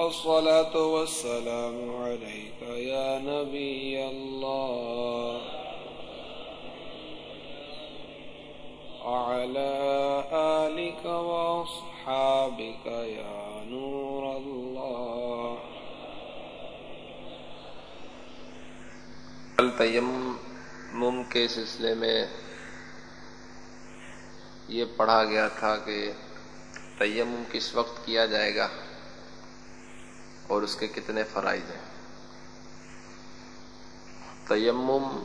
الصلاة والسلام عليك يا نبي الله. وعلى آلك وأصحابك يا نور الله. تیمم کے سلسلے میں یہ پڑھا گیا تھا کہ تیمم کس وقت کیا جائے گا؟ اور اس کے کتنے فرائض ہیں۔ تیمم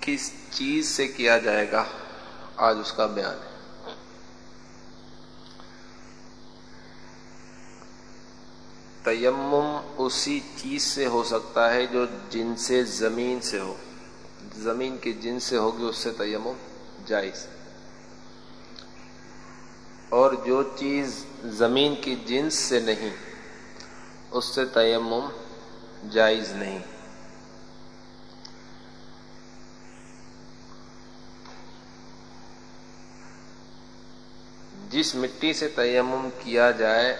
کس چیز سے کیا جائے گا؟ آج اس کا بیان ہے۔ تیمم اسی چیز سے ہو سکتا ہے جو جن سے زمین سے ہو۔ زمین کی جن سے ہوگی اس سے تیمم جائز۔ اور جو چیز زمین کی جنس سے نہیں اس سے تیمم جائز نہیں۔ جس مٹی سے تیمم کیا جائے،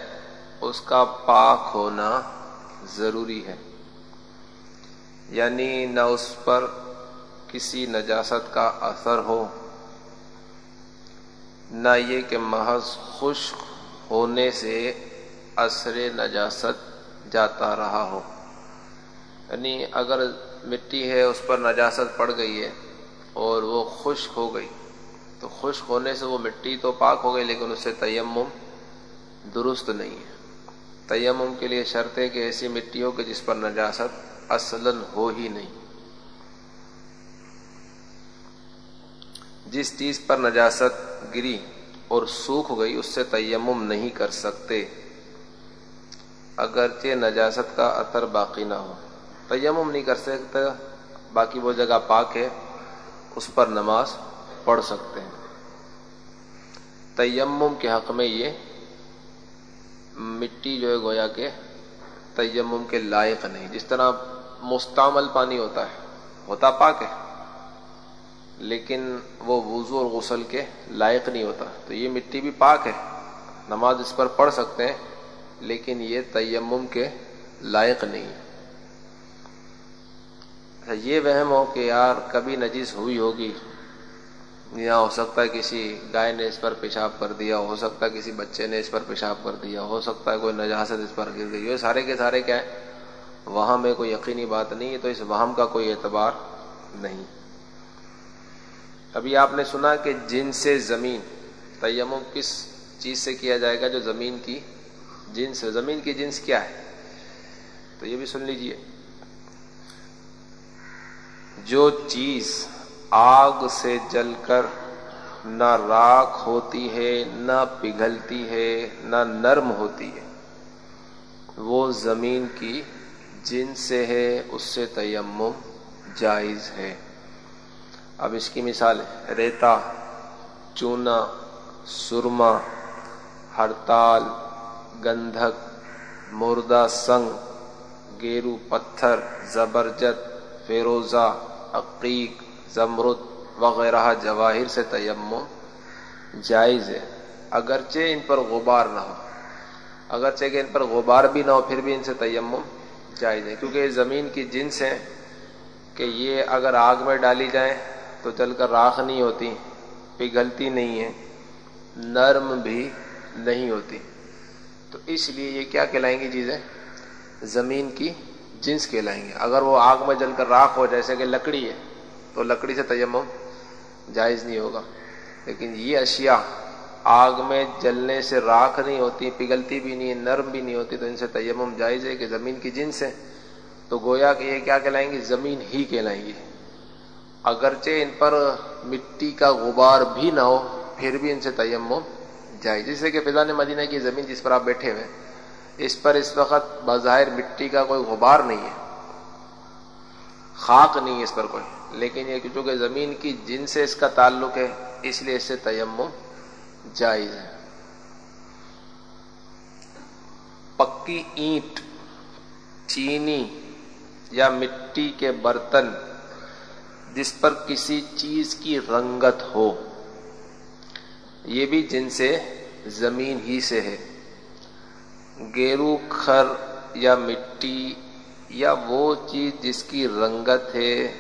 اس کا پاک ہونا ضروری ہے۔ یعنی نہ اس پر کسی نجاست کا اثر ہو، نہ یہ کہ محض خشک ہونے سے اثر نجاست جاتا رہا ہو۔ یعنی اگر مٹی ہے، اس پر نجاست پڑ گئی ہے اور وہ خشک ہو گئی۔ تو خشک ہونے سے وہ مٹی تو پاک ہو گئی، لیکن اس سے تیمم درست نہیں ہے۔ تیمم کے لیے شرط ہے کہ ایسی مٹی ہو کہ جس پر نجاست اصلاً ہو ہی نہیں۔ جس چیز پر نجاست گری اور سوکھ گئی، اس سے تیمم نہیں کر سکتے۔ اگرچہ نجاست کا اثر باقی نہ ہو۔ تیمم نہیں کر سکتے، باقی وہ جگہ پاک ہے، اس پر نماز پڑھ سکتے ہیں۔ تیمم کے حق میں یہ مٹی جو ہے گویا کے تیمم کے لائق نہیں۔ جس طرح مستعمل پانی ہوتا ہے، ہوتا پاک ہے، لیکن وہ وضو اور غسل کے لائق نہیں ہوتا۔ تو یہ مٹی بھی پاک ہے، نماز اس پر پڑھ سکتے ہیں۔ لیکن یہ تیمم کے لائق نہیں۔ اچھا، یہ وہم ہو کہ یار کبھی نجیس ہوئی ہوگی۔ یا ہو سکتا ہے کسی گائے نے اس پر پیشاب کر دیا، ہو سکتا ہے کسی بچے نے اس پر پیشاب کر دیا، ہو سکتا ہے کوئی نجاست اس پر گر گئی۔ یہ سارے کے سارے کیا ہے وہاں میں کوئی یقینی بات نہیں ہے، تو اس وہم کا کوئی اعتبار نہیں۔ ابھی آپ نے سنا کہ جن سے زمین، تیمم کس چیز سے کیا جائے گا جو زمین کی جنس، زمین کی جنس کیا ہے؟ تو یہ بھی سن لیجیے۔ جو چیز آگ سے جل کر نہ راکھ ہوتی ہے، نہ پگھلتی ہے، نہ نرم ہوتی ہے، وہ زمین کی جن سے ہے، اس سے تیمم جائز ہے۔ اب اس کی مثال ریتا، چونا، سرما، ہڑتال گندھک، مردہ سنگ، گیرو پتھر زبرجت فیروزہ، عقیق، زمرد وغیرہ جواہر سے تیمم جائز ہے۔ اگرچہ ان پر غبار نہ ہو۔ اگرچہ کہ ان پر غبار بھی نہ ہو، پھر بھی ان سے تیمم جائز ہے۔ کیونکہ یہ زمین کی جنس ہے کہ یہ اگر آگ میں ڈالی جائیں تو جل کر راکھ نہیں ہوتی، پگھلتی نہیں ہے، نرم بھی نہیں ہوتی۔ تو اس لیے یہ کیا کہلائیں گی چیزیں؟ زمین کی جنس کہلائیں گے۔ اگر وہ آگ میں جل کر راکھ ہو، جیسے کہ لکڑی ہے، تو لکڑی سے تیمم جائز نہیں ہوگا۔ لیکن یہ اشیاء آگ میں جلنے سے راکھ نہیں ہوتی، پگھلتی بھی نہیں، نرم بھی نہیں ہوتی، تو ان سے تیمم جائز ہے کہ زمین کی جنس ہے۔ تو گویا کہ یہ کیا کہلائیں گی زمین ہی کہلائیں گی اگرچہ ان پر مٹی کا غبار بھی نہ ہو، پھر بھی ان سے تیمم جائے۔ جیسے کہ فضان مدینہ کی زمین جس پر آپ بیٹھے ہوئے اس پر اس وقت بظاہر مٹی کا کوئی غبار نہیں ہے۔ خاک نہیں ہے اس پر کوئی۔ لیکن یہ چونکہ زمین کی جن سے اس کا تعلق ہے، اس لیے اس سے تیمم جائز ہے۔ پکی اینٹ، چینی یا مٹی کے برتن، جس پر کسی چیز کی رنگت ہو۔ یہ بھی جن سے زمین ہی سے ہے۔ گیرو، کھر یا مٹی یا وہ چیز جس کی رنگت ہے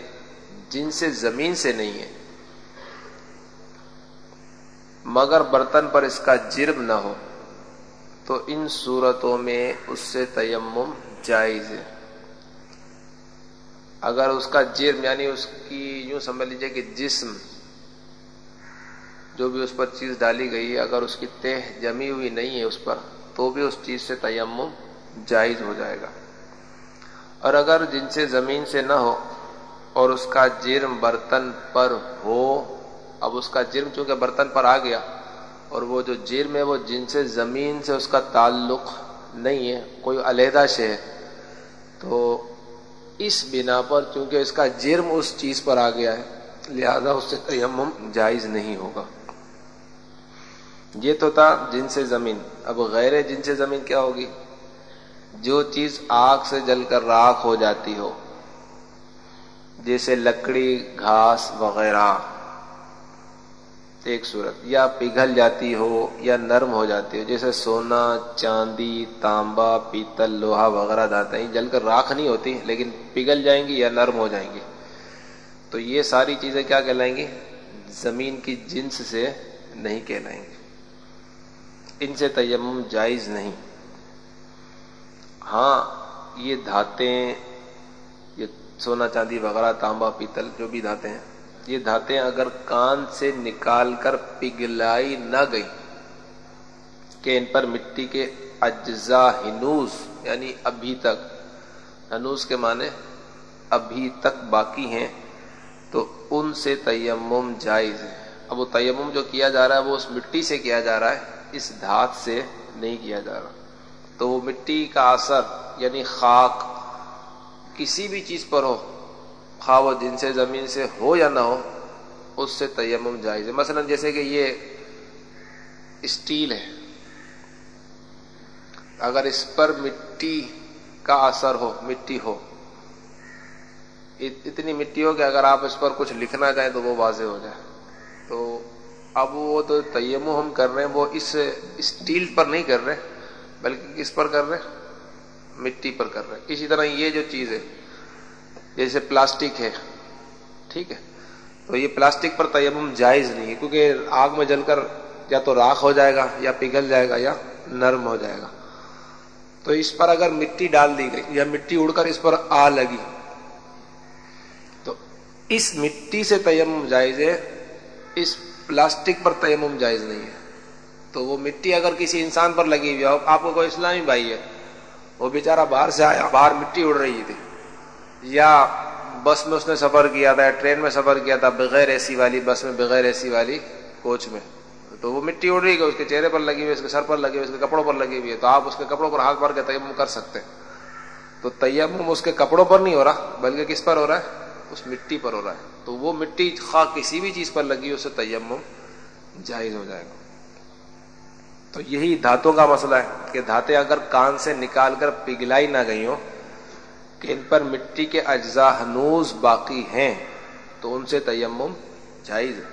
جن سے زمین سے نہیں ہے۔ مگر برتن پر اس کا جرم نہ ہو، تو ان صورتوں میں اس سے تیمم جائز ہے۔ اگر اس کا جرم یعنی اس کی یوں سمجھ لیجیے کہ جسم جو بھی اس پر چیز ڈالی گئی ہے، اگر اس کی تہ جمی ہوئی نہیں ہے اس پر، تو بھی اس چیز سے تیمم جائز ہو جائے گا۔ اور اگر جن سے زمین سے نہ ہو اور اس کا جرم برتن پر ہو، اب اس کا جرم چونکہ برتن پر آ گیا اور وہ جو جرم ہے، وہ جن سے زمین سے اس کا تعلق نہیں ہے، کوئی علیحدہ شے ہے، تو اس بنا پر چونکہ اس کا جرم اس چیز پر آ گیا ہے، لہذا اس سے تیمم جائز نہیں ہوگا۔ یہ تو تھا جن سے زمین۔ اب غیر جن سے زمین کیا ہوگی؟ جو چیز آگ سے جل کر راکھ ہو جاتی ہو، جیسے لکڑی، گھاس وغیرہ۔ ایک صورت، یا پگھل جاتی ہو یا نرم ہو جاتی ہو، جیسے سونا، چاندی، تانبا، پیتل، لوہا وغیرہ دھاتیں جل کر راکھ نہیں ہوتی، لیکن پگھل جائیں گی یا نرم ہو جائیں گی۔ تو یہ ساری چیزیں کیا کہلائیں گی؟ زمین کی جنس سے نہیں کہلائیں گی۔ ان سے تیمم جائز نہیں۔ ہاں یہ دھاتیں، یہ سونا چاندی وغیرہ، تانبا، پیتل، جو بھی دھاتے ہیں، یہ دھاتیں اگر کان سے نکال کر پگلائی نہ گئی کہ ان پر مٹی کے اجزا ہنوز یعنی ابھی تک، ہنوز کے معنی ابھی تک باقی ہیں، تو ان سے تیمم جائز ہے۔ اب وہ تیمم جو کیا جا رہا ہے، وہ اس مٹی سے کیا جا رہا ہے اس دھات سے نہیں کیا جا رہا۔ تو وہ مٹی کا اثر یعنی خاک، کسی بھی چیز پر ہو، خواہ وہ جن سے، زمین سے ہو یا نہ ہو، اس سے تیمم جائز ہے۔ مثلا جیسے کہ یہ اسٹیل ہے۔ اگر اس پر مٹی کا اثر ہو، مٹی ہو اتنی مٹی ہو کہ اگر آپ اس پر کچھ لکھنا چاہیں تو وہ واضح ہو جائے۔ تو اب وہ تو تیمو ہم کر رہے ہیں، وہ اس اسٹیل پر نہیں کر رہے، بلکہ کس پر کر رہے؟ مٹی پر کر رہے۔ اسی طرح یہ جو چیز ہے، جیسے پلاسٹک ہے، ٹھیک ہے؟ تو یہ پلاسٹک پر تیمم جائز نہیں ہے، کیونکہ آگ میں جل کر یا تو راکھ ہو جائے گا یا پگھل جائے گا یا نرم ہو جائے گا۔ تو اس پر اگر مٹی ڈال دی گئی یا مٹی اڑ کر اس پر آ لگی، تو اس مٹی سے تیمم جائز ہے، اس پلاسٹک پر تیمم جائز نہیں ہے۔ تو وہ مٹی اگر کسی انسان پر لگی ہوئی ہو آپ کو کوئی اسلامی بھائی ہے، وہ بیچارہ باہر سے آیا، باہر مٹی اڑ رہی تھی۔ یا بس میں اس نے سفر کیا تھا ٹرین میں سفر کیا تھا بغیر اے سی والی، بس میں بغیر اے سی والی کوچ میں۔ تو وہ مٹی اڑ رہی ہے، اس کے چہرے پر لگی ہوئی اس کے سر پر لگی ہوئی اس کے کپڑوں پر لگی ہوئی ہے۔ تو آپ اس کے کپڑوں پر ہاتھ بھر کے تیمم کر سکتے ہیں۔ تو تیمم اس کے کپڑوں پر نہیں ہو رہا، بلکہ کس پر ہو رہا ہے؟ اس مٹی پر ہو رہا ہے۔ تو وہ مٹی خواہ کسی بھی چیز پر لگی اسے تیمم جائز ہو جائے گا۔ تو یہی دھاتوں کا مسئلہ ہے کہ دھاتیں اگر کان سے نکال کر پگھلائی نہ گئی ہوں کہ ان پر مٹی کے اجزاء ہنوز باقی ہیں تو ان سے تیمم جائز ہے۔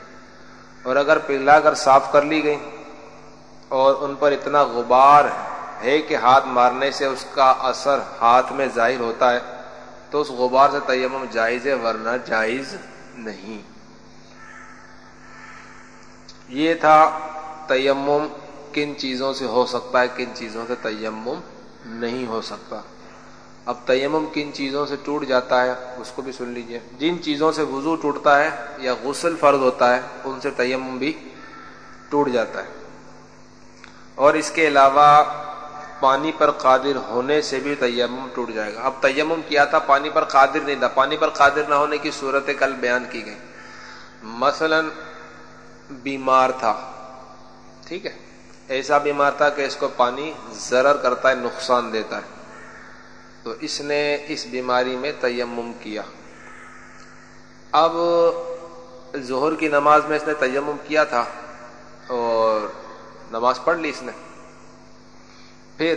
اور اگر پگھلا کر صاف کر لی گئی اور ان پر اتنا غبار ہے کہ ہاتھ مارنے سے اس کا اثر ہاتھ میں ظاہر ہوتا ہے تو اس غبار سے تیمم جائز ہے ورنہ جائز نہیں۔ یہ تھا تیمم، کن چیزوں سے ہو سکتا ہے، کن چیزوں سے تیمم نہیں ہو سکتا۔ اب تیمم کن چیزوں سے ٹوٹ جاتا ہے، اس کو بھی سن لیجیے۔ جن چیزوں سے وضو ٹوٹتا ہے یا غسل فرض ہوتا ہے، ان سے تیمم بھی ٹوٹ جاتا ہے۔ اور اس کے علاوہ پانی پر قادر ہونے سے بھی تیمم ٹوٹ جائے گا۔ اب تیمم کیا تھا؟ پانی پر قادر نہیں تھا۔ پانی پر قادر نہ ہونے کی صورت کل بیان کی گئی۔ مثلا بیمار تھا۔ ٹھیک ہے؟ ایسا بیمار تھا کہ اس کو پانی ضرر کرتا ہے، نقصان دیتا ہے۔ تو اس نے اس بیماری میں تیمم کیا۔ اب ظہر کی نماز میں اس نے تیمم کیا تھا اور نماز پڑھ لی اس نے۔ پھر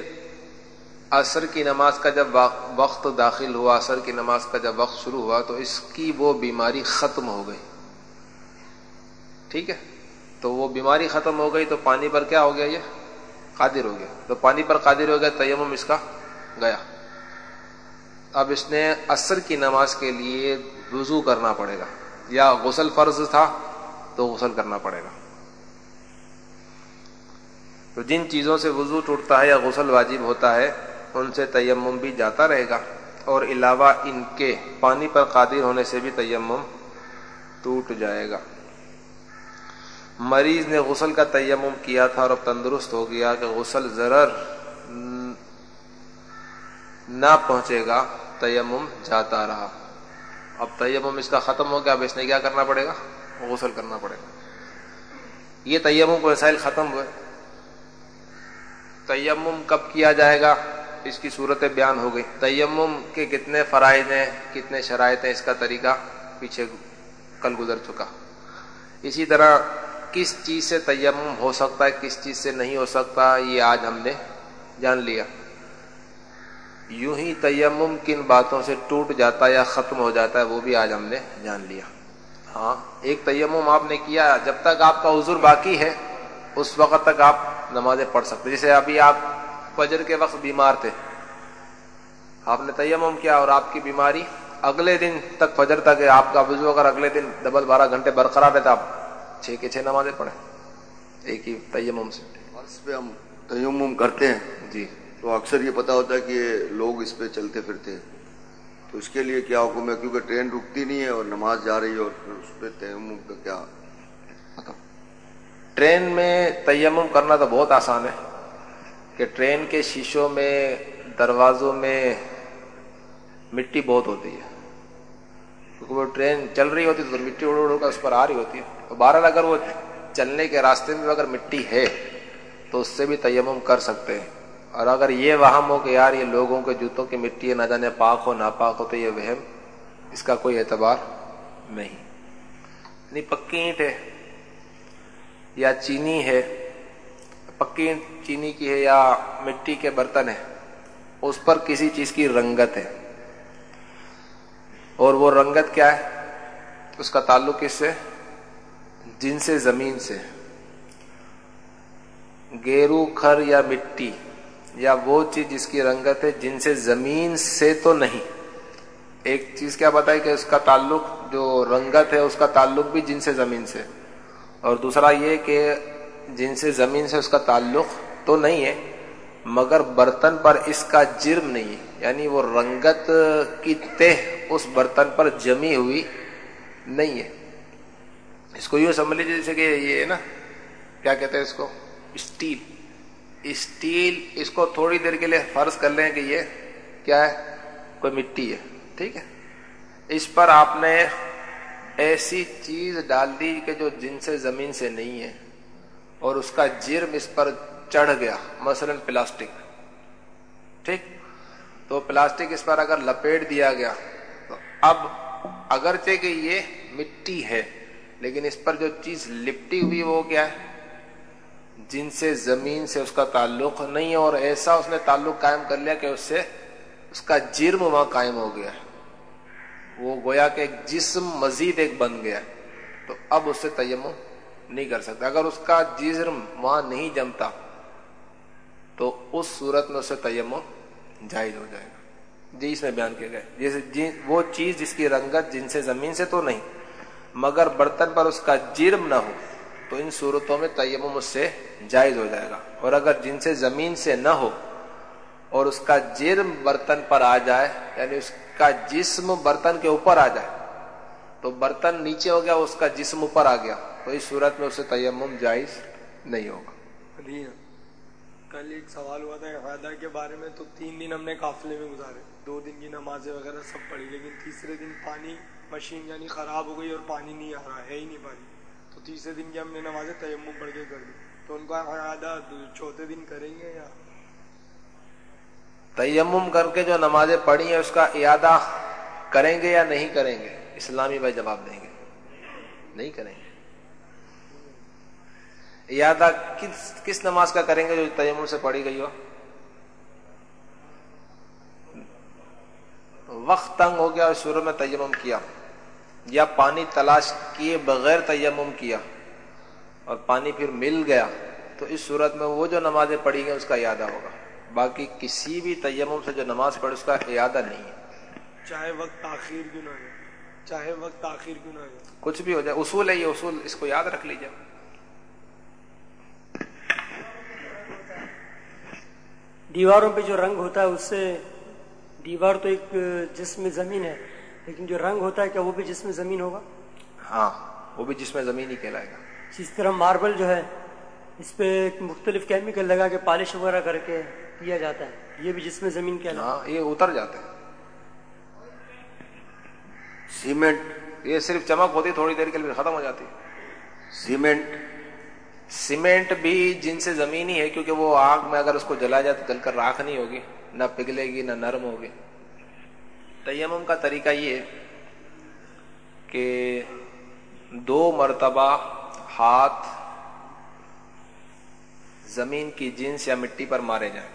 عصر کی نماز کا جب وقت داخل ہوا، عصر کی نماز کا جب وقت شروع ہوا، تو اس کی وہ بیماری ختم ہو گئی۔ ٹھیک ہے؟ تو وہ بیماری ختم ہو گئی تو پانی پر کیا ہو گیا یہ؟ قادر ہو گیا۔ تو پانی پر قادر ہو گیا، تیمم اس کا گیا۔ اب اس نے عصر کی نماز کے لیے وضو کرنا پڑے گا۔ یا غسل فرض تھا تو غسل کرنا پڑے گا۔ تو جن چیزوں سے وضو ٹوٹتا ہے یا غسل واجب ہوتا ہے، ان سے تیمم بھی جاتا رہے گا۔ اور علاوہ ان کے پانی پر قادر ہونے سے بھی تیمم ٹوٹ جائے گا۔ مریض نے غسل کا تیمم کیا تھا اور اب تندرست ہو گیا کہ غسل ضرر نہ پہنچے گا، تیمم جاتا رہا۔ اب تیمم اس کا ختم ہو گیا، اب اس نے کیا کرنا پڑے گا؟ غسل کرنا پڑے گا۔ یہ تیمم کو وسائل ختم ہوئے۔ تیمم کب کیا جائے گا؟ اس کی صورت بیان ہو گئی۔ تیمم کے کتنے فرائض ہیں، کتنے شرائط ہیں، اس کا طریقہ پیچھے کل گزر چکا۔ اسی طرح کس چیز سے تیمم ہو سکتا ہے، کس چیز سے نہیں ہو سکتا، یہ آج ہم نے جان لیا۔ یوں ہی تیمم کن باتوں سے ٹوٹ جاتا یا ختم ہو جاتا ہے، وہ بھی آج ہم نے جان لیا۔ ہاں ایک تیمم آپ نے کیا، جب تک آپ کا حضور باقی ہے اس وقت تک آپ نمازیں پڑھ سکتے جیسے ابھی آپ فجر کے وقت بیمار تھے۔ آپ نے تیمم کیا اور آپ کی بیماری اگلے دن تک فجر تک ہے۔ آپ کا وضو اگر اگلے دن ڈبل بارہ گھنٹے برقرار رہتا آپ چھ کے چھ نمازیں پڑھیں۔ ایک ہی تیمم سے۔ پہ ہم تیمم کرتے ہیں۔ جی۔ تو اکثر یہ پتا ہوتا ہے کہ لوگ اس پہ چلتے پھرتے ہیں۔ تو اس کے لیے کیا حکم ہے؟ کیونکہ ٹرین رکتی نہیں ہے اور نماز جا رہی ہے اور پھر اس پہ تیمم کا کیا ٹرین میں تیمم کرنا تو بہت آسان ہے کہ ٹرین کے شیشوں میں، دروازوں میں مٹی بہت ہوتی ہے۔ کیونکہ وہ ٹرین چل رہی ہوتی تو مٹی اڑ اڑ کر اس پر آ رہی ہوتی ہے۔ تو بہرحال اگر وہ چلنے کے راستے میں اگر مٹی ہے تو اس سے بھی تیمم کر سکتے ہیں۔ اور اگر یہ وہم ہو کہ یار یہ لوگوں کے جوتوں کی مٹی ہے، نہ جانے پاک ہو نہ پاک ہو، تو یہ وہم اس کا کوئی اعتبار نہیں۔ یعنی پکی اینٹ ہے۔ یا چینی ہے، پکی چینی کی ہے یا مٹی کے برتن ہے اس پر کسی چیز کی رنگت ہے۔ اور وہ رنگت کیا ہے؟ اس کا تعلق کس سے، جن سے، زمین سے۔ گیرو، کھر یا مٹی، یا وہ چیز جس کی رنگت ہے، جن سے زمین سے تو نہیں۔ ایک چیز کیا بتائی کہ اس کا تعلق جو رنگت ہے، اس کا تعلق بھی جن سے، زمین سے۔ اور دوسرا یہ کہ جن سے زمین سے اس کا تعلق تو نہیں ہے، مگر برتن پر اس کا جرم نہیں ہے۔ یعنی وہ رنگت کی تہ اس برتن پر جمی ہوئی نہیں ہے۔ اس کو یوں سمجھ لیجیے جیسے کہ یہ ہے نا، کیا کہتے ہیں اس کو؟ اسٹیل۔ اسٹیل اس کو تھوڑی دیر کے لیے فرض کر لیں کہ یہ کیا ہے؟ کوئی مٹی ہے۔ ٹھیک ہے۔ اس پر آپ نے ایسی چیز ڈال دی کہ جو جن سے زمین سے نہیں ہے اور اس کا جرم اس پر چڑھ گیا، مثلا پلاسٹک۔ ٹھیک؟ تو پلاسٹک اس پر اگر لپیٹ دیا گیا، تو اب اگرچہ کہ یہ مٹی ہے، لیکن اس پر جو چیز لپٹی ہوئی وہ کیا ہے؟ جن سے زمین سے اس کا تعلق نہیں ہے اور ایسا اس نے تعلق قائم کر لیا کہ اس سے اس کا جرم وہاں قائم ہو گیا۔ وہ گویا کہ ایک جسم مزید ایک بن گیا تو اب اس سے تیم نہیں کر سکتا۔ اگر اس کا جرم وہاں نہیں جمتا، تو اس صورت میں اسے تیم جائز ہو جائے گا۔ جی اس میں بیان کیا گیا۔ جیسے وہ چیز جس کی رنگت جن سے زمین سے تو نہیں، مگر برتن پر اس کا جرم نہ ہو، تو ان صورتوں میں تیمم اس سے جائز ہو جائے گا۔ اور اگر جن سے زمین سے نہ ہو اور اس کا جرم برتن پر آ جائے یعنی اس کا جسم برتن کے اوپر آ جائے تو برتن نیچے ہو گیا، اس کا جسم اوپر آ گیا۔ تو اس صورت میں اسے تیمم جائز نہیں ہوگا۔ کل ایک سوال ہوا تھا فائدہ کے بارے میں، تو تین دن ہم نے قافلے میں گزارے۔ دو دن کی نمازیں وغیرہ سب پڑھی، لیکن تیسرے دن پانی مشین یعنی خراب ہو گئی اور پانی نہیں آ رہا، ہے ہی نہیں پانی۔ تو تیسرے دن کی ہم نے نماز تیمم پڑھ کے کر دی۔ تو ان کا اعادہ چوتھے دن کریں گے یا تیمم کر کے جو نمازیں پڑھی ہیں، اس کا اعادہ کریں گے یا نہیں کریں گے؟ اسلامی بھائی جواب دیں گے۔ نہیں کریں گے۔ اعادہ کس کس نماز کا کریں گے جو تیمم سے پڑھی گئی ہو؟ وقت تنگ ہو گیا اور شروع میں تیمم کیا۔ یا پانی تلاش کیے بغیر تیمم کیا۔ اور پانی پھر مل گیا۔ تو اس صورت میں وہ جو نمازیں پڑھی گئی اس کا اعادہ ہوگا۔ باقی کسی بھی تیمم سے جو نماز پڑھے اس کا اعادہ نہیں ہے۔ چاہے وقت تاخیر کیوں نہ ہو چاہے وقت تاخیر کیوں نہ ہو۔ کچھ بھی ہو جائے اصول ہے یہ اصول اس کو یاد رکھ لیجیے دیواروں پہ جو رنگ ہوتا ہے اس سے دیوار تو ایک جسم زمین ہے لیکن جو رنگ ہوتا ہے کیا وہ بھی جسم زمین ہوگا؟ ہاں وہ بھی جسم زمین ہی کہلائے گا۔ جس طرح ماربل جو ہے اس پہ ایک مختلف کیمیکل لگا کے پالش وغیرہ کر کے کیا جاتا ہے، یہ بھی جسم زمین کہلاتا ہاں یہ اتر جاتے ہیں۔ سیمنٹ، یہ صرف چمک ہوتی تھوڑی دیر کے لیے ختم ہو جاتی سیمنٹ سیمنٹ بھی جن سے زمین ہی ہے، کیونکہ وہ آگ میں اگر اس کو جلا جائے تو جل کر راکھ نہیں ہوگی، نہ پگھلے گی، نہ نرم ہوگی۔ تیمم کا طریقہ یہ ہے کہ دو مرتبہ ہاتھ زمین کی جنس یا مٹی پر مارے جائیں۔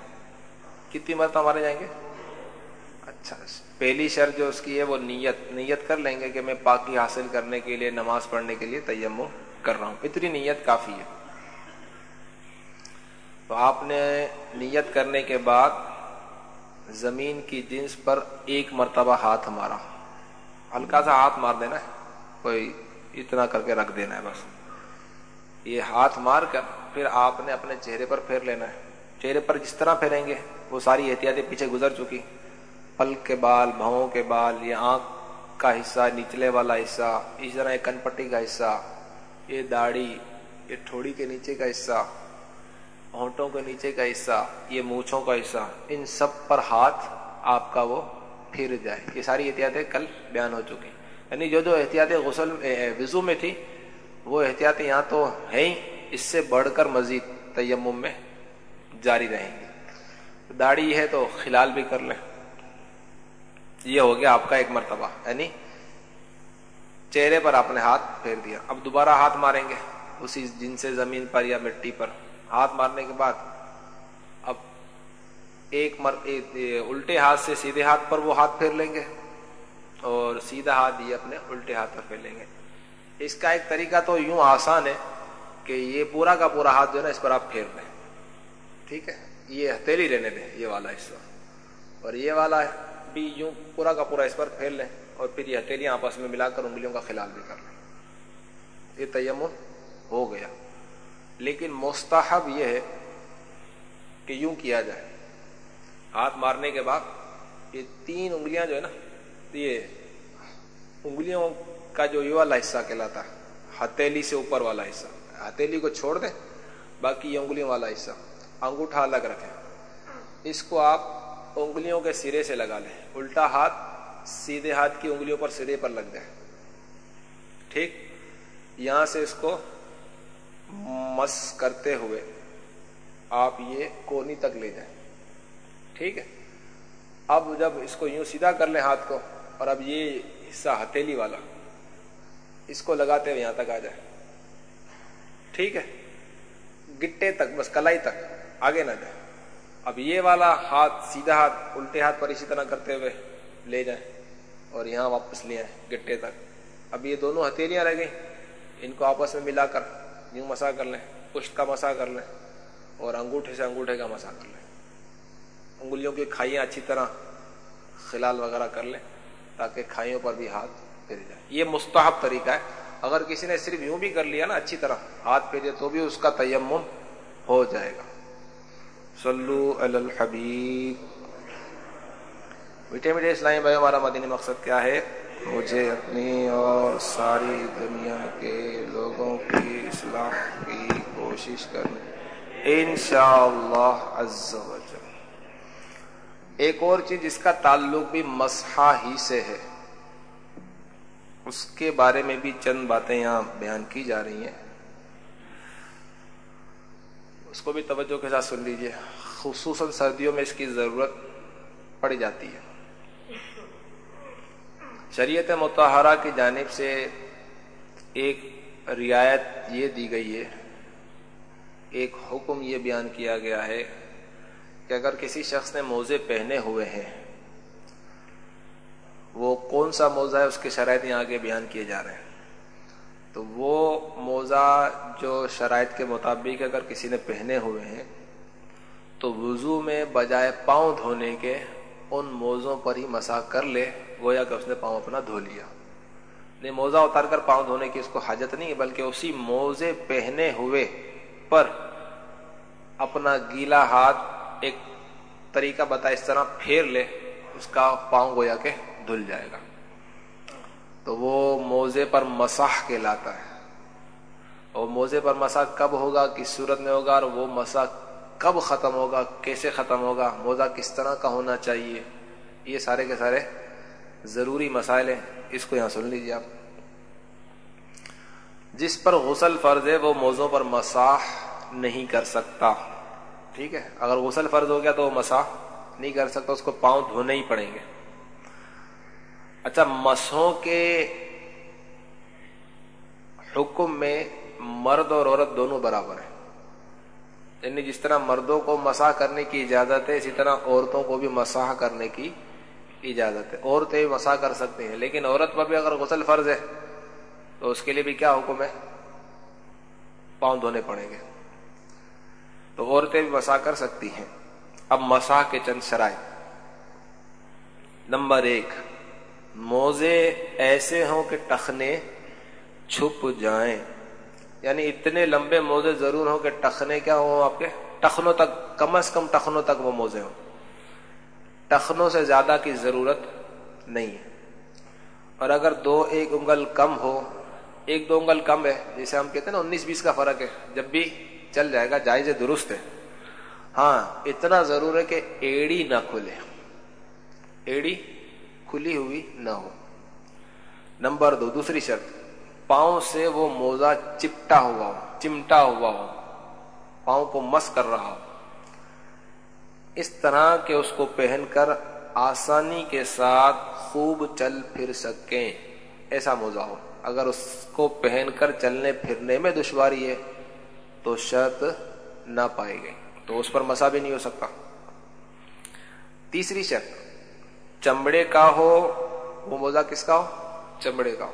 کتنی مرتبہ مارے جائیں گے؟ اچھا پہلی شرط جو اس کی ہے وہ نیت نیت کر لیں گے کہ میں پاکی حاصل کرنے کے لیے، نماز پڑھنے کے لیے تیمم کر رہا ہوں۔ اتنی نیت کافی ہے۔ تو آپ نے نیت کرنے کے بعد زمین کی جنس پر ایک مرتبہ ہاتھ مارا۔ ہلکا سا ہاتھ مار دینا ہے۔ کوئی اتنا کر کے رکھ دینا ہے بس۔ یہ ہاتھ مار کر پھر آپ نے اپنے چہرے پر پھیر لینا ہے۔ چہرے پر جس طرح پھیریں گے؟ وہ ساری احتیاطیں پیچھے گزر چکی۔ پل کے بال، بھاؤں کے بال، یہ آنکھ کا حصہ، نچلے والا حصہ، اس طرح کن پٹی کا حصہ، یہ داڑھی، یہ ٹھوڑی کے نیچے کا حصہ، ہونٹوں کے نیچے کا حصہ، یہ مونچھوں کا حصہ، ان سب پر ہاتھ آپ کا وہ پھر جائے۔ یہ ساری احتیاطیں کل بیان ہو چکی۔ یعنی جو جو احتیاطیں غسل وضو میں تھی، وہ احتیاطیں یہاں تو ہیں ہی۔ اس سے بڑھ کر مزید تیمم میں جاری رہیں گی داڑھی ہے تو خلال بھی کر لیں۔ یہ ہو گیا آپ کا ایک مرتبہ یعنی چہرے پر آپ نے ہاتھ پھیر دیا۔ اب دوبارہ ہاتھ ماریں گے۔ اسی جن سے زمین پر یا مٹی پر۔ ہاتھ مارنے کے بعد اب ایک مر الٹے ہاتھ سے سیدھے ہاتھ پر وہ ہاتھ پھیر لیں گے۔ اور سیدھا ہاتھ یہ اپنے الٹے ہاتھ پر پھیر لیں گے۔ اس کا ایک طریقہ تو یوں آسان ہے کہ یہ پورا کا پورا ہاتھ جو ہے نا اس پر آپ پھیر لیں۔ ٹھیک ہے؟ یہ ہتھیلی رہنے دیں یہ والا حصہ۔ اور یہ والا بھی یوں پورا کا پورا اس پر پھیر لیں اور پھر یہ ہتھیلی آپس میں ملا کر انگلیوں کا خلال بھی کر لیں۔ یہ تیمم ہو گیا۔ لیکن مستحب یہ ہے کہ یوں کیا جائے۔ ہاتھ مارنے کے بعد یہ تین انگلیاں جو ہے نا، یہ انگلیوں کا جو یہ والا حصہ کہلاتا ہے، ہتھیلی سے اوپر والا حصہ۔ ہتھیلی کو چھوڑ دیں، باقی یہ انگلیوں والا حصہ۔ انگوٹھا الگ رکھیں۔ اس کو آپ انگلیوں کے سرے سے لگا لیں۔ الٹا ہاتھ سیدھے ہاتھ کی انگلیوں پر سرے پر لگ جائے ٹھیک؟ یہاں سے اس کو مس کرتے ہوئے آپ یہ کونی تک لے جائیں۔ ٹھیک ہے؟ اب جب اس کو یوں سیدھا کر لیں ہاتھ کو، اور اب یہ حصہ ہتھیلی والا، اس کو لگاتے ہوئے یہاں تک آ جائے ٹھیک ہے؟ گٹے تک، بس کلائی تک۔ آگے نہ جائے اب یہ والا ہاتھ، سیدھا ہاتھ، الٹے ہاتھ پر اسی طرح کرتے ہوئے لے جائیں اور یہاں واپس لے آئیں گٹے تک۔ اب یہ دونوں ہتھیلیاں رہ گئی ان کو آپس میں ملا کر یوں مسا کر لیں، پشت کا مسا کر لیں اور انگوٹھے سے انگوٹھے کا مسا کر لیں۔ انگلیوں کی کھائیاں اچھی طرح خلال وغیرہ کر لیں تاکہ کھائیوں پر بھی ہاتھ پھر جائے۔ یہ مستحب طریقہ ہے۔ اگر کسی نے صرف یوں بھی کر لیا نا اچھی طرح ہاتھ پھیرے تو بھی اس کا تیمم ہو جائے گا۔ صلو علی الحبیب۔ میٹھے میٹھے اسلامی بھائی ہمارا مدینی مقصد کیا ہے؟ مجھے اپنی اور ساری دنیا کے لوگوں کی اصلاح کی کوشش کرنی۔ انشاءاللہ عز و جل۔ ایک اور چیز جس کا تعلق بھی مسحا ہی سے ہے، اس کے بارے میں بھی چند باتیں یہاں بیان کی جا رہی ہیں۔ اس کو بھی توجہ کے ساتھ سن لیجیے۔ خصوصاً سردیوں میں اس کی ضرورت پڑ جاتی ہے۔ شریعت متحرہ کی جانب سے ایک رعایت یہ دی گئی ہے، ایک حکم یہ بیان کیا گیا ہے کہ اگر کسی شخص نے موزے پہنے ہوئے ہیں، وہ کون سا موزہ ہے، اس کے شرائط یہاں آگے بیان کیے جا رہے ہیں۔ تو وہ موزہ جو شرائط کے مطابق اگر کسی نے پہنے ہوئے ہیں، تو وضو میں بجائے پاؤں دھونے کے ان موزوں پر ہی مسا کر لے، گویا کہ اس نے پاؤں اپنا دھو لیا۔ نہیں موزہ اتار کر پاؤں دھونے کی اس کو حاجت نہیں ہے بلکہ اسی موزے پہنے ہوئے پر اپنا گیلا ہاتھ ایک طریقہ بتا اس طرح پھیر لے، اس کا پاؤں گویا کے دھل جائے گا۔ تو وہ موزے پر مساح کہلاتا ہے۔ اور موزے پر مسا کب ہوگا، کس صورت میں ہوگا، اور وہ مسا کب ختم ہوگا، کیسے ختم ہوگا، موزہ کس طرح کا ہونا چاہیے، یہ سارے کے سارے ضروری مسائل ہیں۔ اس کو یہاں سن لیجیے آپ۔ جس پر غسل فرض ہے، وہ موزوں پر مساح نہیں کر سکتا۔ ٹھیک ہے؟ اگر غسل فرض ہو گیا تو وہ مساح نہیں کر سکتا، اس کو پاؤں دھونے ہی پڑیں گے۔ اچھا مسوں کے حکم میں مرد اور عورت دونوں برابر ہیں۔ یعنی جس طرح مردوں کو مساح کرنے کی اجازت ہے، اسی طرح عورتوں کو بھی مساح کرنے کی اجازت ہے۔ عورتیں بھی مساح کر سکتے ہیں، لیکن عورت پر بھی اگر غسل فرض ہے، تو اس کے لیے بھی کیا حکم ہے؟ پاؤں دھونے پڑیں گے۔ تو عورتیں بھی مساح کر سکتی ہیں۔ اب مساح کے چند شرائط۔ نمبر ایک موزے ایسے ہوں کہ ٹخنے چھپ جائیں۔ یعنی اتنے لمبے موزے ضرور ہوں کہ ٹخنے کیا ہوں آپ کے؟ ٹخنوں تک، کم از کم ٹخنوں تک وہ موزے ہوں۔ ٹخنوں سے زیادہ کی ضرورت نہیں ہے۔ اور اگر دو، ایک انگل کم ہو، ایک دو انگل کم ہے جیسے ہم کہتے ہیں نا انیس، بیس کا فرق ہے۔ جب بھی چل جائے گا، جائز درست ہے۔ ہاں اتنا ضرور ہے کہ ایڑی نہ کھلے۔ ایڑی کھلی ہوئی نہ ہو۔ نمبر دو، دوسری شرط، پاؤں سے وہ موزہ چپٹا ہوا ہو، چمٹا ہوا ہو، پاؤں کو مس کر رہا ہو۔ اس طرح کہ اس کو پہن کر آسانی کے ساتھ خوب چل پھر سکیں، ایسا موزہ ہو۔ اگر اس کو پہن کر چلنے پھرنے میں دشواری ہے، تو شرط نہ پائے گئی، تو اس پر مسا بھی نہیں ہو سکتا۔ تیسری شرط چمڑے کا ہو، وہ موزہ کس کا ہو؟ چمڑے کا ہو۔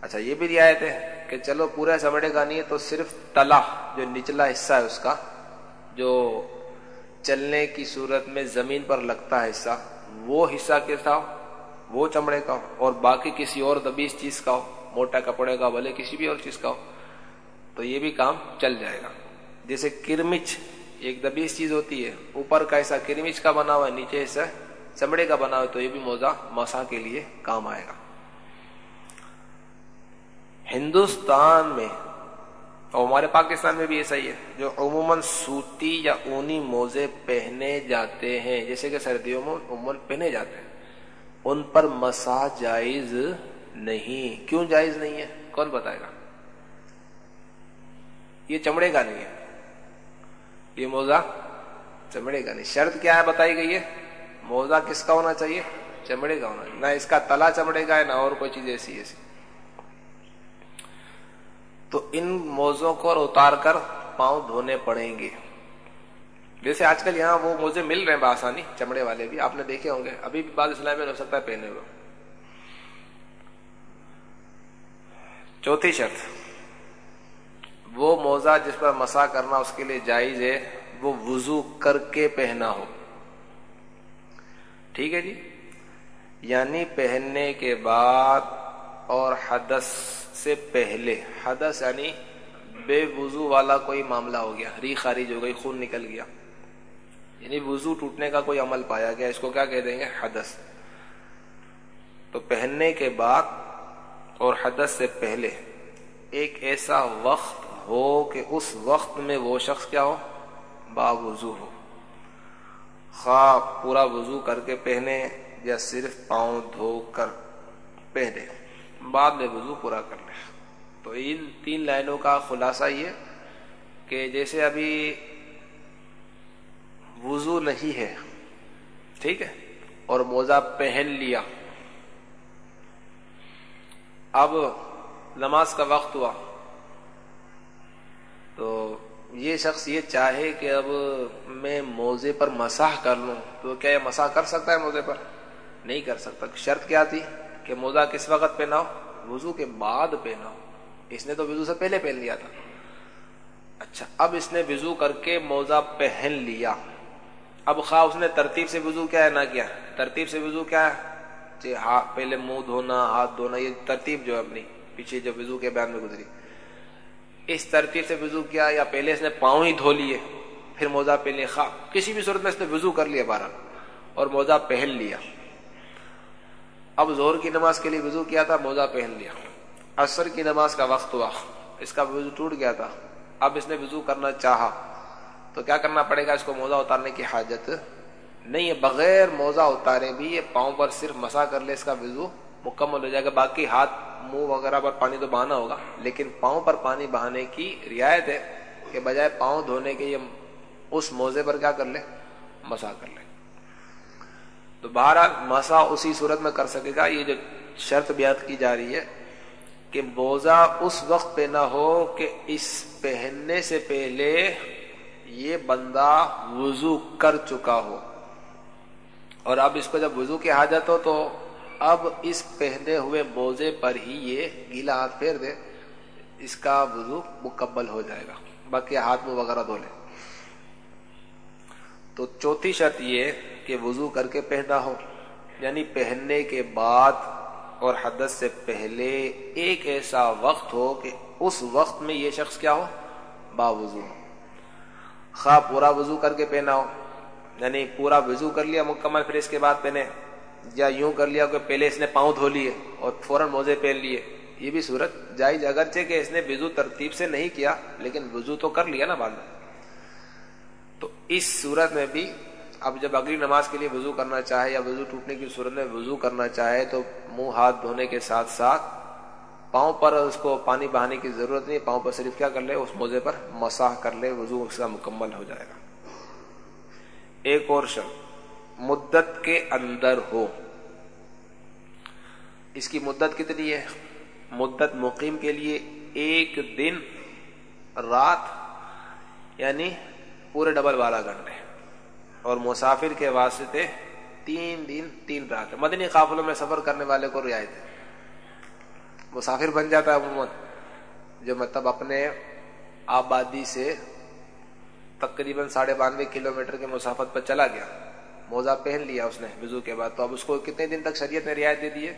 اچھا یہ بھی رعایت ہے کہ چلو پورا چمڑے کا نہیں ہے تو صرف تلا جو نچلا حصہ ہے اس کا، جو چلنے کی صورت میں زمین پر لگتا ہے حصہ، وہ حصہ کیسا ہو؟ وہ چمڑے کا ہو۔ اور باقی کسی اور دبیس چیز کا ہو، موٹا کپڑے کا، بھلے کسی بھی اور چیز کا ہو، تو یہ بھی کام چل جائے گا۔ جیسے کرمچ، ایک دبیس چیز ہوتی ہے، اوپر کا حصہ کرمچ کا بنا ہوا ہے، نیچے حصہ چمڑے کا بنا ہوا تو یہ بھی موزہ مسا کے لیے کام آئے گا۔ ہندوستان میں اور ہمارے پاکستان میں بھی ایسا ہی ہے، جو عموماً سوتی یا اونی موزے پہنے جاتے ہیں، جیسے کہ سردیوں میں عموماً پہنے جاتے ہیں، ان پر مسا جائز نہیں۔ کیوں جائز نہیں ہے؟ کون بتائے گا؟ یہ چمڑے کا نہیں ہے۔ یہ موزہ چمڑے کا نہیں۔ شرط کیا ہے بتائی گئی ہے؟ موزہ کس کا ہونا چاہیے؟ چمڑے کا ہونا چاہیے۔ نہ اس کا تلا چمڑے کا ہے، نہ اور کوئی چیز ایسی ایسی۔ تو ان موزوں کو اتار کر پاؤں دھونے پڑیں گے۔ جیسے آج کل یہاں وہ موزے مل رہے ہیں بآسانی، چمڑے والے بھی، آپ نے دیکھے ہوں گے۔ ابھی بھی بعض اسلام میں ہو سکتا ہے پہنے ہوئے۔ چوتھی شرط، وہ موزہ جس پر مسا کرنا اس کے لیے جائز ہے، وہ وضو کر کے پہنا ہو۔ ٹھیک ہے جی؟ یعنی پہننے کے بعد اور حدث سے پہلے، حدث یعنی بے وضو والا کوئی معاملہ ہو گیا ری خارج ہو گئی، خون نکل گیا۔ یعنی وضو ٹوٹنے کا کوئی عمل پایا گیا، اس کو کیا کہہ دیں گے؟ حدث۔ تو پہننے کے بعد اور حدث سے پہلے ایک ایسا وقت ہو کہ اس وقت میں وہ شخص کیا ہو؟ باوضو ہو۔ خواہ پورا وضو کر کے پہنے یا صرف پاؤں دھو کر پہنے، بعد میں وضو پورا کر لے۔ تو ان تین لائنوں کا خلاصہ یہ کہ جیسے ابھی وضو نہیں ہے، ٹھیک ہے، اور موزہ پہن لیا۔ اب نماز کا وقت ہوا۔ تو یہ شخص یہ چاہے کہ اب میں موزے پر مساح کر لوں تو کیا یہ مساح کر سکتا ہے موزے پر؟ نہیں کر سکتا۔ شرط کیا تھی؟ کہ موزہ کس وقت پہنا ہو؟ وضو کے بعد پہنا ہو۔ اس نے تو وضو سے پہلے پہن لیا تھا۔ اچھا اب اس نے وضو کر کے موزہ پہن لیا۔ اب خواہ اس نے ترتیب سے وضو کیا ہے، نہ کیا۔ ترتیب سے وضو کیا ہے؟ جی ہاں پہلے منہ دھونا، ہاتھ دھونا، یہ ترتیب جو ہے اپنی، پیچھے جو وضو کے بیان میں گزری۔ اس ترتیب سے وضو کیا یا پہلے اس نے پاؤں ہی دھو لیے، پھر موزہ پہن لیا خواہ کسی بھی صورت میں اس نے وضو کر لیا بارہ، اور موزہ پہن لیا۔ اب زور کی نماز کے لیے وضو کیا تھا، موزہ پہن لیا۔ عصر کی نماز کا وقت ہوا، اس کا وضو ٹوٹ گیا تھا۔ اب اس نے وضو کرنا چاہا، تو کیا کرنا پڑے گا؟ اس کو موزہ اتارنے کی حاجت نہیں ہے، بغیر موزہ اتارے بھی یہ پاؤں پر صرف مسا کر لے، اس کا وضو مکمل ہو جائے گا۔ باقی ہاتھ، منہ وغیرہ پر پانی تو بہانا ہوگا، لیکن پاؤں پر پانی بہانے کی رعایت ہے کہ بجائے پاؤں دھونے کے یہ اس موزے پر کیا کر لے؟ مسا کر لے۔ تو بہرحال مسا اسی صورت میں کر سکے گا۔ یہ جو شرط بیات کی جا رہی ہے کہ موزہ اس وقت پہ نہ ہو کہ اس پہننے سے پہلے یہ بندہ وضو کر چکا ہو۔ اور اب اس کو جب وضو کی حاجت ہو تو اب اس پہنے ہوئے موزے پر ہی یہ گیلا ہاتھ پھیر دے، اس کا وضو مکمل ہو جائے گا۔ باقی ہاتھ میں وغیرہ دھو لے۔ تو چوتھی شرط یہ کہ وضو کر کے پہنا ہو۔ یعنی پہننے کے بعد اور حدث سے پہلے ایک ایسا وقت ہو کہ اس وقت میں یہ شخص کیا ہو؟ با وضو ہو۔ خواہ پورا وضو کر کے پہنا ہو یعنی پورا وضو کر لیا، مکمل پھر اس کے بعد پہنے۔ یا یوں کر لیا کہ پہلے اس نے پاؤں دھو لیے اور فوراً موزے پہن لیے، یہ بھی صورت جائز اگرچہ کہ اس نے وضو ترتیب سے نہیں کیا، لیکن وضو تو کر لیا نا بعد میں۔ تو اس صورت میں بھی اب جب اگلی نماز کے لیے وضو کرنا چاہے یا وضو ٹوٹنے کی صورت میں وضو کرنا چاہے، تو منہ ہاتھ دھونے کے ساتھ ساتھ پاؤں پر اس کو پانی بہانے کی ضرورت نہیں، پاؤں پر صرف کیا کر لے، اس موزے پر مساح کر لے، وضو اس کا مکمل ہو جائے گا۔ ایک اور شرط۔ مدت کے اندر ہو۔ اس کی مدت کتنی ہے؟ مدت مقیم کے لیے ایک دن، رات یعنی پورے ڈبل بارہ گھنٹے۔ اور مسافر کے واسطے تین دن، تین رات۔ مدنی قافلوں میں سفر کرنے والے کو رعایت ہے۔ مسافر بن جاتا ہے عموماً۔ جو مطلب اپنے آبادی سے تقریباً ساڑھے بانوے کلو میٹر کے مسافت پر چلا گیا۔ موزہ پہن لیا اس نے وضو کے بعد، تو اب اس کو کتنے دن تک شریعت نے رعایت دے دی ہے؟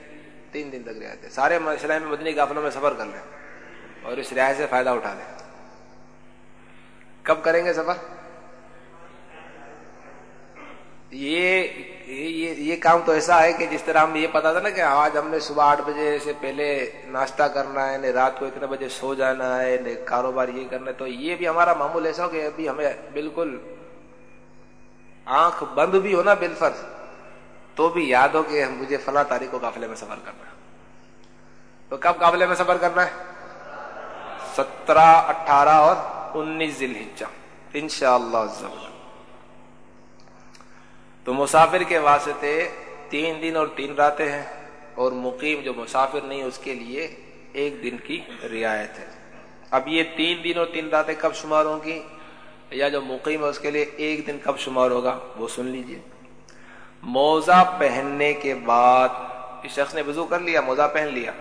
تین دن تک رعایت ہے سارے مسئلہ میں مدنی قافلوں میں سفر کر لیں اور اس رعایت سے فائدہ اٹھا لیں۔ کب کریں گے سفر؟ یہ یہ یہ کام تو ایسا ہے کہ جس طرح ہم یہ پتا تھا نا کہ آج ہم نے صبح آٹھ بجے سے پہلے ناشتہ کرنا ہے نہیں رات کو اتنے بجے سو جانا ہے نہیں کاروبار یہ کرنا ہے۔ تو یہ بھی ہمارا معمول ایسا ہو کہ ابھی ہمیں بالکل آنکھ بند بھی ہو نا بالفرض تو بھی یاد ہو کہ مجھے فلاں تاریخ کو قافلے میں سفر کرنا ہے۔ تو کب قافلے میں سفر کرنا ہے؟ سترہ، اٹھارہ اور انیس ذیل ان شاء اللہ تو مسافر کے واسطے تین دن اور تین راتیں ہیں اور مقیم جو مسافر نہیں، اس کے لیے ایک دن کی رعایت ہے۔ اب یہ تین دن اور تین راتیں کب شمار ہوں گی؟ یا جو مقیم ہے اس کے لیے ایک دن کب شمار ہوگا وہ سن لیجیے۔ موزہ پہننے کے بعد اس شخص نے وضو کر لیا، موزہ پہن لیا۔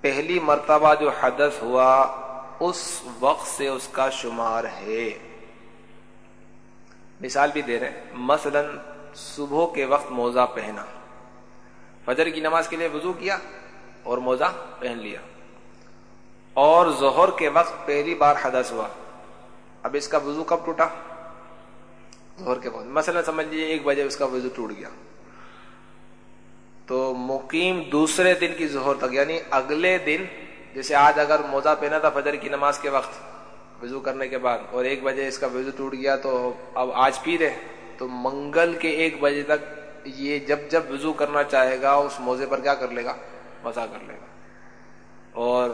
پہلی مرتبہ جو حدث ہوا، اس وقت سے اس کا شمار ہے۔ مثال بھی دے رہے ہیں، مثلا صبح کے وقت موزہ پہنا۔ فجر کی نماز کے لیے وضو کیا اور موزہ پہن لیا۔ اور ظہر کے وقت پہلی بار حدث ہوا۔ اب اس کا وضو کب ٹوٹا؟ ظہر کے وقت مثلا سمجھ لیجیے ایک بجے اس کا وضو ٹوٹ گیا۔ تو مقیم دوسرے دن کی ظہر تک یعنی اگلے دن، جیسے آج اگر موزہ پہنا تھا فجر کی نماز کے وقت، وضو کرنے کے بعد، اور ایک بجے اس کا وضو ٹوٹ گیا تو اب آج پی رہے، تو منگل کے ایک بجے تک یہ جب جب وضو کرنا چاہے گا، اس موزے پر کیا کر لے گا؟ مسا کر لے گا۔ اور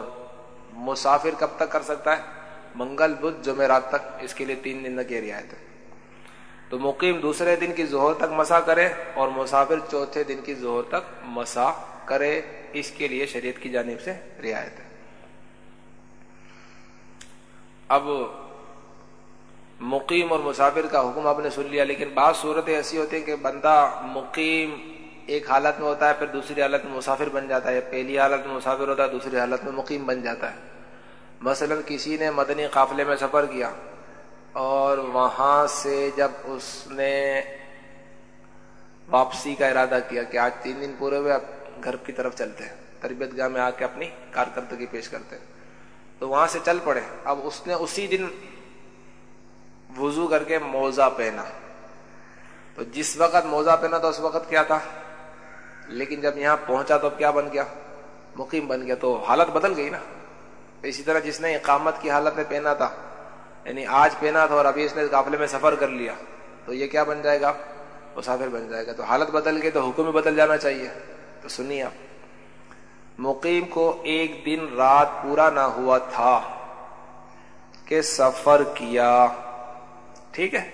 مسافر کب تک کر سکتا ہے؟ منگل بدھ جمعرات تک اس کے لیے تین دن تک یہ رعایت ہے۔ تو مقیم دوسرے دن کی زہر تک مسا کرے اور مسافر چوتھے دن کی زہر تک مسا کرے، اس کے لیے شریعت کی جانب سے رعایت ہے۔ اب مقیم اور مسافر کا حکم آپ نے سن لیا، لیکن بعض صورتیں ایسی ہوتی ہیں کہ بندہ مقیم ایک حالت میں ہوتا ہے، پھر دوسری حالت میں مسافر بن جاتا ہے پہلی حالت میں مسافر ہوتا ہے، دوسری حالت میں مقیم بن جاتا ہے۔ مثلا کسی نے مدنی قافلے میں سفر کیا اور وہاں سے جب اس نے واپسی کا ارادہ کیا کہ آج تین دن پورے ہوئے اب گھر کی طرف چلتے ہیں، تربیت گاہ میں آ کے اپنی کارکردگی پیش کرتے ہیں۔ تو وہاں سے چل پڑے۔ اب اس نے اسی دن وضو کر کے موزہ پہنا۔ تو جس وقت موزہ پہنا تو اس وقت کیا تھا؟ لیکن جب یہاں پہنچا تو اب کیا بن گیا؟ مقیم بن گیا۔ تو حالت بدل گئی نا۔ اسی طرح جس نے اقامت کی حالت میں پہنا تھا یعنی آج پہنا تھا اور ابھی اس نے قافلے میں سفر کر لیا، تو یہ کیا بن جائے گا؟ مسافر بن جائے گا۔ تو حالت بدل گئی تو حکم بدل جانا چاہیے۔ تو سنیے آپ، مقیم کو ایک دن رات پورا نہ ہوا تھا کہ سفر کیا۔ ٹھیک ہے؟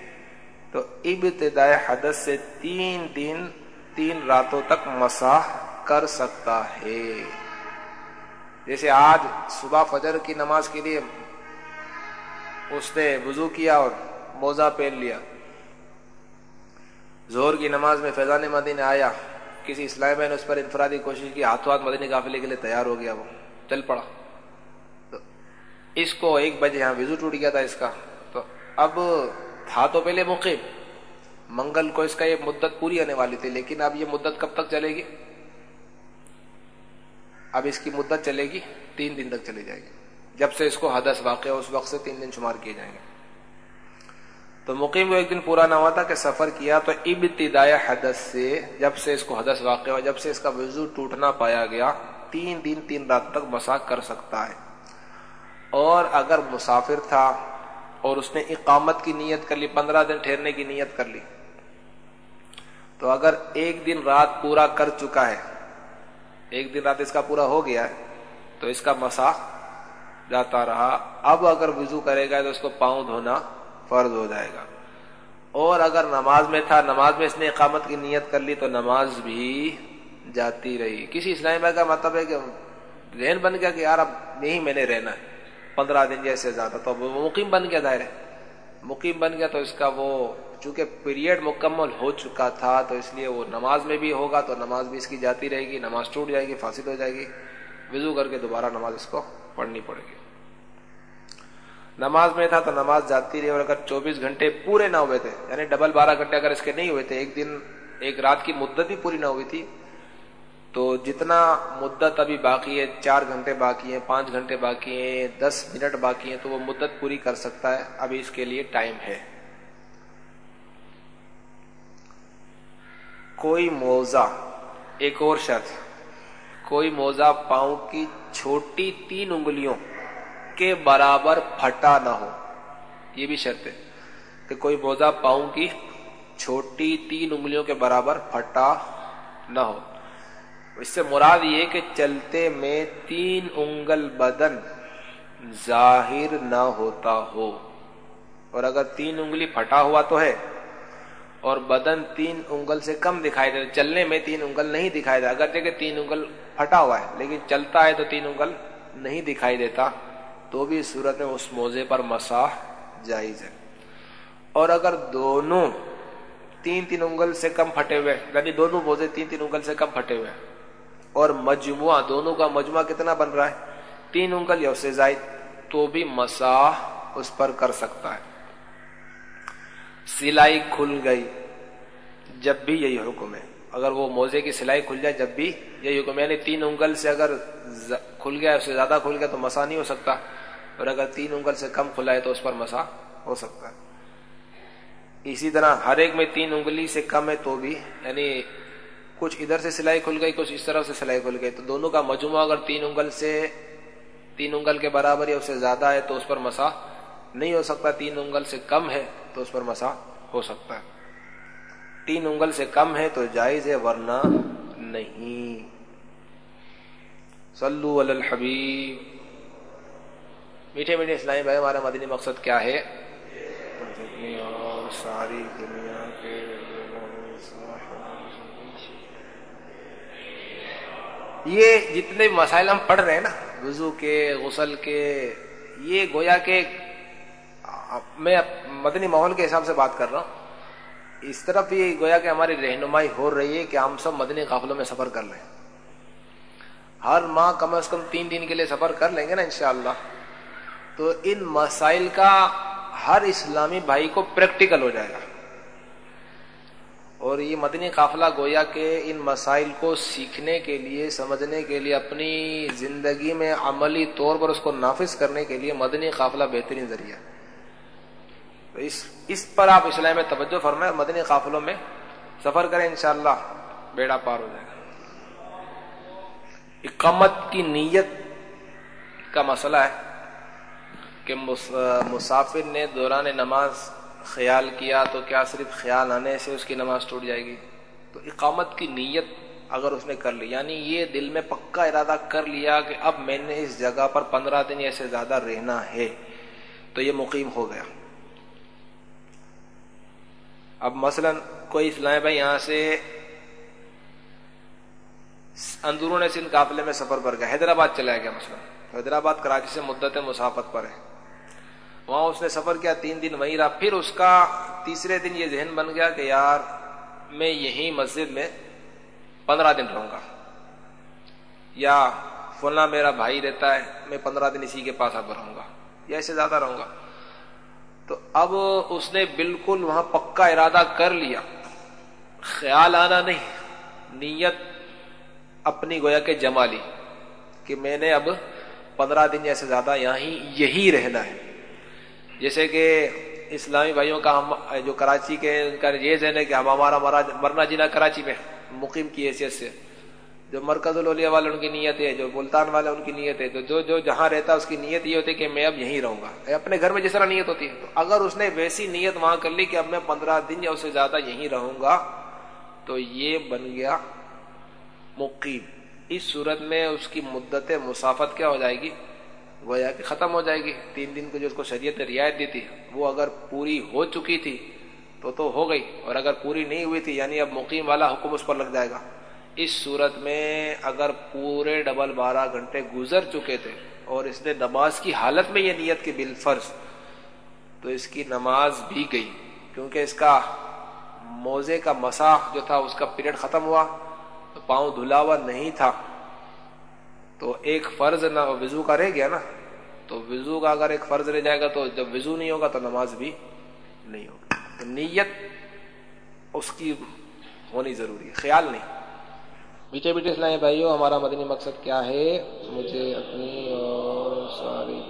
تو ابتدائے حدث سے تین دن، تین راتوں تک مساح کر سکتا ہے۔ جیسے آج صبح فجر کی نماز کے لیے اس نے وضو کیا اور موزہ پہن لیا۔ زور کی نماز میں فیضان مدین آیا، کسی اسلام نے اس پر انفرادی کوشش کی، ہاتھوں ہاتھ مدنی قافلے کے لیے تیار ہو گیا وہ، چل پڑا۔ تو اس کو ایک بجے یہاں وضو ٹوٹ گیا تھا اس کا۔ تو اب تھا تو پہلے موقع منگل کو اس کا یہ مدت پوری آنے والی تھی، لیکن اب یہ مدت کب تک چلے گی؟ اب اس کی مدت چلے گی، تین دن تک چلی جائے گی۔ جب سے اس کو حدث واقع اس وقت سے تین دن شمار کیے جائیں گے۔ تو مقیم کو ایک دن پورا نہ ہوا تھا کہ سفر کیا، تو ابتدائی حدث سے جب سے اس کو حدث واقع ہوا، جب سے اس کا وضو ٹوٹنا پایا گیا، تین دن، تین رات تک مسا کر سکتا ہے۔ اور اگر مسافر تھا اور اس نے اقامت کی نیت کر لی، پندرہ دن ٹھہرنے کی نیت کر لی، تو اگر ایک دن رات پورا کر چکا ہے ایک دن رات اس کا پورا ہو گیا تو اس کا مسا جاتا رہا۔ اب اگر وضو کرے گا تو اس کو پاؤں دھونا فرض ہو جائے گا۔ اور اگر نماز میں تھا، نماز میں اس نے اقامت کی نیت کر لی تو نماز بھی جاتی رہی۔ کسی اسلامی بھائی کا مطلب ہے کہ ذہن بن گیا کہ یار اب نہیں میں نے رہنا ہے۔ پندرہ دن جیسے زیادہ تو مقیم بن گیا ظاہر ہے۔ مقیم بن گیا تو اس کا وہ چونکہ پیریڈ مکمل ہو چکا تھا، تو اس لیے وہ نماز میں بھی ہوگا، تو نماز بھی اس کی جاتی رہے گی، نماز ٹوٹ جائے گی فاصل ہو جائے گی۔ وضو کر کے دوبارہ نماز اس کو پڑھنی پڑے گی۔ نماز میں تھا تو نماز جاتی رہی، اور اگر چوبیس گھنٹے پورے نہ ہوئے تھے یعنی ڈبل بارہ گھنٹے اگر اس کے نہیں ہوئے تھے، ایک دن، ایک رات کی مدت بھی پوری نہ ہوئی تھی، تو جتنا مدت ابھی باقی ہے، چار گھنٹے باقی ہیں، پانچ گھنٹے باقی ہیں، دس منٹ باقی ہیں، تو وہ مدت پوری کر سکتا ہے۔ ابھی اس کے لیے ٹائم ہے۔ کوئی موزہ ایک اور شرط، کوئی موزہ پاؤں کی چھوٹی تین انگلیوں کے برابر پھٹا نہ ہو۔ یہ بھی شرط ہے کہ کوئی موزہ پاؤں کی چھوٹی تین انگلیوں کے برابر پھٹا نہ ہو۔ اس سے مراد یہ کہ چلتے میں تین انگل بدن ظاہر نہ ہوتا ہو۔ اور اگر تین انگلی پھٹا ہوا تو ہے۔ اور بدن تین انگل سے کم دکھائی دے چلنے میں تین انگل نہیں دکھائی دے اگر دیکھے تین انگل پھٹا ہوا ہے، لیکن چلتا ہے تو تین انگل نہیں دکھائی دیتا۔ تو بھی صورت میں اس موزے پر مساح جائز ہے۔ اور اگر دونوں تین تین انگل سے کم پھٹے ہوئے یعنی دونوں موزے تین تین انگل سے کم پھٹے ہوئے، اور مجموعہ دونوں کا مجموعہ کتنا بن رہا ہے؟ تین انگل یا اس سے زائد، تو بھی مساح اس پر کر سکتا ہے۔ سلائی کھل گئی۔ جب بھی یہی حکم ہے۔ اگر وہ موزے کی سلائی کھل جائے، جب بھی یہی حکم یعنی تین انگل سے اگر کھل گیا، اس سے زیادہ کھل گیا تو مسا نہیں ہو سکتا۔ اور اگر تین انگل سے کم کھلا ہے تو اس پر مسا ہو سکتا ہے۔ اسی طرح ہر ایک میں تین انگلی سے کم ہے تو بھی یعنی کچھ ادھر سے سلائی کھل گئی، کچھ اس طرف سے سلائی کھل گئی۔ تو دونوں کا مجموعہ اگر تین انگل سے، تین انگل کے برابر یا اس سے زیادہ ہے تو اس پر مسا نہیں ہو سکتا۔ تین انگل سے کم ہے تو اس پر مسا ہو سکتا ہے۔ تین انگل سے کم ہے تو جائز ہے، ورنہ نہیں۔ صلو علی الحبیب۔ میٹھے میٹھے اسلامی بھائی ہمارا مدنی مقصد کیا ہے؟ اور ساری دنیا کے یہ جتنے مسائل ہم پڑھ رہے ہیں نا، وضو کے، غسل کے، یہ گویا کے میں مدنی ماحول کے حساب سے بات کر رہا ہوں۔ اس طرف یہ گویا کہ ہماری رہنمائی ہو رہی ہے کہ ہم سب مدنی قافلوں میں سفر کر لیں۔ ہر ماہ کم از کم تین دن کے لیے سفر کر لیں گے نا انشاءاللہ۔ تو ان مسائل کا ہر اسلامی بھائی کو پریکٹیکل ہو جائے گا۔ اور یہ مدنی قافلہ گویا کہ ان مسائل کو سیکھنے کے لیے، سمجھنے کے لیے، اپنی زندگی میں عملی طور پر اس کو نافذ کرنے کے لیے مدنی قافلہ بہترین ذریعہ ہے۔ تو اس اس پر آپ اسلام میں توجہ فرمائیں مدنی قافلوں میں سفر کریں انشاءاللہ، بیڑا پار ہو جائے گا۔ اقامت کی نیت کا مسئلہ ہے کہ مسافر نے دوران نماز خیال کیا تو کیا صرف خیال آنے سے اس کی نماز ٹوٹ جائے گی؟ تو اقامت کی نیت اگر اس نے کر لی یعنی یہ دل میں پکا ارادہ کر لیا کہ اب میں نے اس جگہ پر پندرہ دن یا سے زیادہ رہنا ہے، تو یہ مقیم ہو گیا۔ اب مثلا کوئی اسلام بھائی یہاں سے اندرون سندھ قافلے میں سفر پر گیا، حیدرآباد چلا گیا مثلا۔ حیدرآباد کراچی سے مدت مسافت پر ہے۔ وہاں اس نے سفر کیا تین دن وہیں رہا، پھر اس کا تیسرے دن یہ ذہن بن گیا کہ یار میں یہی مسجد میں پندرہ دن رہوں گا۔ یا فلاں میرا بھائی رہتا ہے، میں پندرہ دن اسی کے پاس اب رہوں گا، یا اسے زیادہ رہوں گا۔ تو اب اس نے بالکل وہاں پکا ارادہ کر لیا۔ خیال آنا نہیں، نیت اپنی گویا کے جما لی کہ میں نے اب پندرہ دن یا سے زیادہ یہاں یہی رہنا ہے۔ جیسے کہ اسلامی بھائیوں کا ہم، جو کراچی کے، ان کا یہ ذہن ہے کہ ہم ہمارا مرنا جینا کراچی میں مقیم کی حیثیت سے۔ جو مرکز الولیا والے ان کی نیت ہے، جو ملتان والے ان کی نیت ہے جو جو جہاں رہتا ہے اس کی نیت یہ ہوتی ہے کہ میں اب یہیں رہوں گا۔ اپنے گھر میں جس طرح نیت ہوتی ہے، تو اگر اس نے ویسی نیت وہاں کر لی کہ اب میں پندرہ دن یا اس سے زیادہ یہیں رہوں گا، تو یہ بن گیا مقیم۔ اس صورت میں اس کی مدت مسافت کیا ہو جائے گی؟ گویا کہ ختم ہو جائے گی۔ تین دن کو جو اس کو شریعت نے رعایت دی تھی، وہ اگر پوری ہو چکی تھی، تو تو ہو گئی۔ اور اگر پوری نہیں ہوئی تھی یعنی اب مقیم والا حکم اس پر لگ جائے گا۔ اس صورت میں اگر پورے ڈبل بارہ گھنٹے گزر چکے تھے اور اس نے نماز کی حالت میں یہ نیت کی بال فرض، تو اس کی نماز بھی گئی۔ کیونکہ اس کا موزے کا مساح جو تھا، اس کا پیریڈ ختم ہوا، تو پاؤں دھلا ہوا نہیں تھا۔ تو ایک فرض نہ، وضو کا رہ گیا نا۔ تو وضو کا اگر ایک فرض رہ جائے گا، تو جب وضو نہیں ہوگا، تو نماز بھی نہیں ہوگی۔ تو نیت اس کی ہونی ضروری ہے، خیال نہیں۔ بیچے بیٹھے اسلامی بھائیو ہمارا مدنی مقصد کیا ہے؟ مجھے اپنی اور ساری